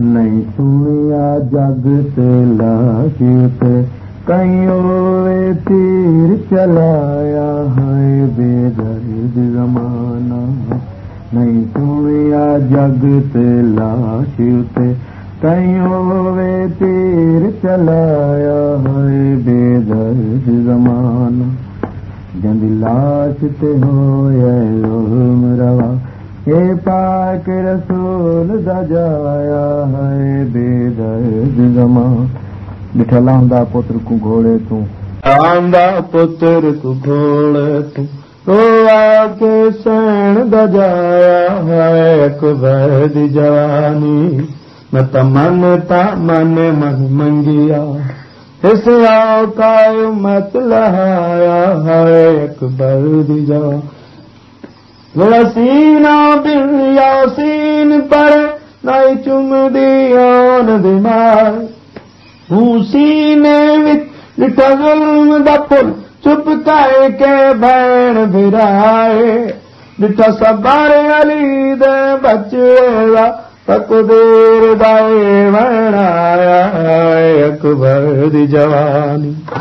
नहीं सुनिया जग ते लाश पे कहीं तीर चलाया है बेदर्द जमाना। नहीं सुनिया जग ते लाश पे कहीं तीर चलाया है बेदर्द जमाना। जंद लाश ते होया रसूल दजाया है बेदर्द जमा। ॾिठल हूंदा पुत्र को घोड़े तूं। आंदा पुत्र घोड़े सैण दजाया है अकबर दी जवानी। न त मन ता मन आओ कायो है अकबर जवानी سينا بن دماغ هون سيني ڏٺو ظلم دا فل چپ ڪائي ڪي ڀيڻ ڀرائي ڏٺو صبر علي دي بچيلا تڪدير دائي وڻايا اڪبر دي جواني